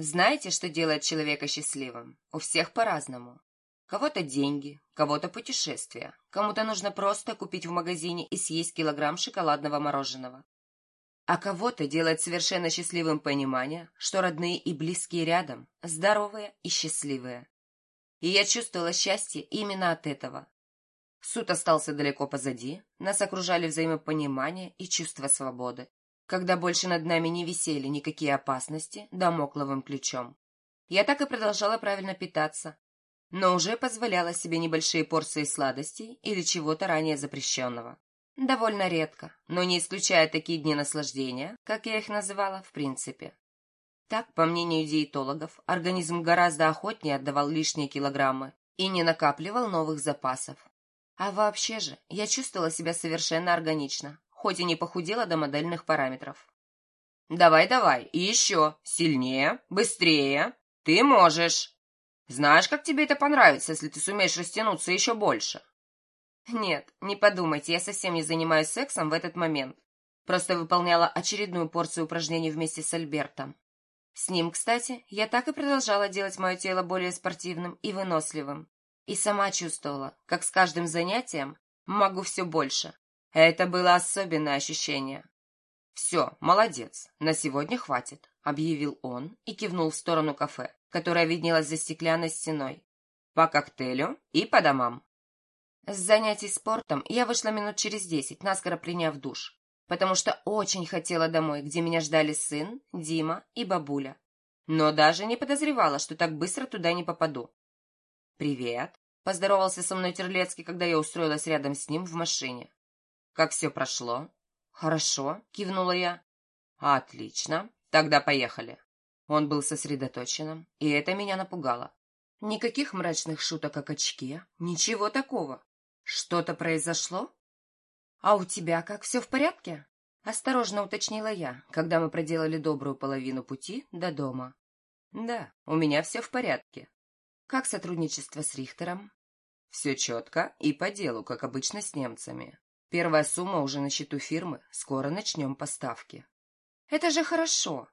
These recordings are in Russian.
Знаете, что делает человека счастливым? У всех по-разному. Кого-то деньги, кого-то путешествия, кому-то нужно просто купить в магазине и съесть килограмм шоколадного мороженого. А кого-то делает совершенно счастливым понимание, что родные и близкие рядом, здоровые и счастливые. И я чувствовала счастье именно от этого. Суд остался далеко позади, нас окружали взаимопонимание и чувство свободы когда больше над нами не висели никакие опасности домокловым ключом. Я так и продолжала правильно питаться, но уже позволяла себе небольшие порции сладостей или чего-то ранее запрещенного. Довольно редко, но не исключая такие дни наслаждения, как я их называла, в принципе. Так, по мнению диетологов, организм гораздо охотнее отдавал лишние килограммы и не накапливал новых запасов. А вообще же, я чувствовала себя совершенно органично, хоть и не похудела до модельных параметров. «Давай-давай, и еще, сильнее, быстрее, ты можешь. Знаешь, как тебе это понравится, если ты сумеешь растянуться еще больше?» «Нет, не подумайте, я совсем не занимаюсь сексом в этот момент. Просто выполняла очередную порцию упражнений вместе с Альбертом. С ним, кстати, я так и продолжала делать мое тело более спортивным и выносливым. И сама чувствовала, как с каждым занятием могу все больше, это было особенное ощущение. «Все, молодец, на сегодня хватит», — объявил он и кивнул в сторону кафе, которое виднелось за стеклянной стеной. «По коктейлю и по домам». С занятий спортом я вышла минут через десять, наскоро приняв душ, потому что очень хотела домой, где меня ждали сын, Дима и бабуля. Но даже не подозревала, что так быстро туда не попаду. «Привет», — поздоровался со мной Терлецкий, когда я устроилась рядом с ним в машине. Как все прошло? Хорошо, кивнула я. Отлично. Тогда поехали. Он был сосредоточенным, и это меня напугало. Никаких мрачных шуток о качке, ничего такого. Что-то произошло? А у тебя как, все в порядке? Осторожно уточнила я, когда мы проделали добрую половину пути до дома. Да, у меня все в порядке. Как сотрудничество с Рихтером? Все четко и по делу, как обычно с немцами. Первая сумма уже на счету фирмы. Скоро начнем поставки. Это же хорошо.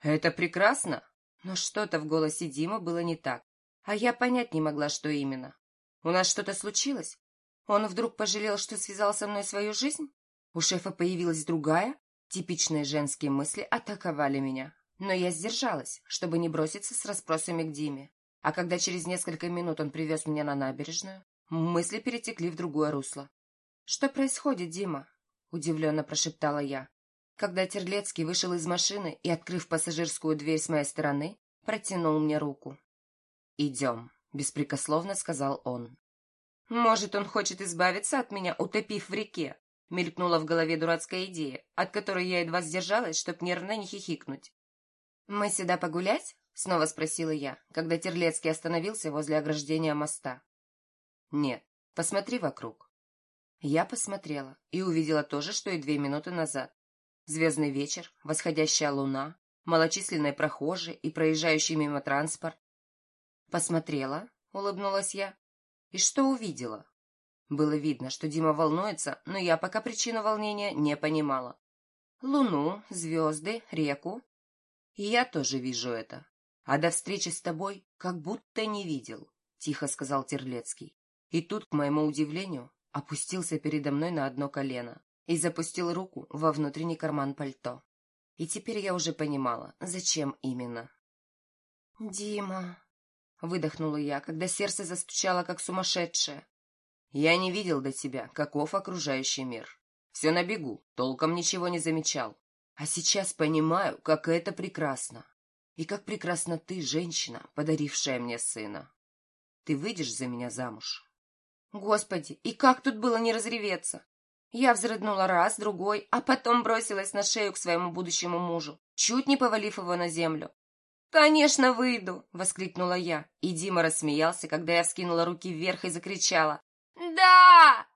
Это прекрасно. Но что-то в голосе Димы было не так. А я понять не могла, что именно. У нас что-то случилось? Он вдруг пожалел, что связал со мной свою жизнь? У шефа появилась другая? Типичные женские мысли атаковали меня. Но я сдержалась, чтобы не броситься с расспросами к Диме. А когда через несколько минут он привез меня на набережную, мысли перетекли в другое русло. «Что происходит, Дима?» – удивленно прошептала я. Когда Терлецкий вышел из машины и, открыв пассажирскую дверь с моей стороны, протянул мне руку. «Идем», – беспрекословно сказал он. «Может, он хочет избавиться от меня, утопив в реке?» Мелькнула в голове дурацкая идея, от которой я едва сдержалась, чтоб нервно не хихикнуть. «Мы сюда погулять?» — снова спросила я, когда Терлецкий остановился возле ограждения моста. «Нет, посмотри вокруг. Я посмотрела и увидела то же, что и две минуты назад. Звездный вечер, восходящая луна, малочисленные прохожие и проезжающий мимо транспорт. Посмотрела, улыбнулась я. И что увидела? Было видно, что Дима волнуется, но я пока причину волнения не понимала. Луну, звезды, реку. И я тоже вижу это. А до встречи с тобой как будто не видел, тихо сказал Терлецкий. И тут, к моему удивлению, опустился передо мной на одно колено и запустил руку во внутренний карман пальто. И теперь я уже понимала, зачем именно. «Дима!» — выдохнула я, когда сердце застучало, как сумасшедшее. «Я не видел до тебя, каков окружающий мир. Все на бегу, толком ничего не замечал. А сейчас понимаю, как это прекрасно. И как прекрасна ты, женщина, подарившая мне сына. Ты выйдешь за меня замуж?» Господи, и как тут было не разреветься? Я взрыднула раз, другой, а потом бросилась на шею к своему будущему мужу, чуть не повалив его на землю. «Конечно, выйду!» — воскликнула я, и Дима рассмеялся, когда я вскинула руки вверх и закричала. «Да!»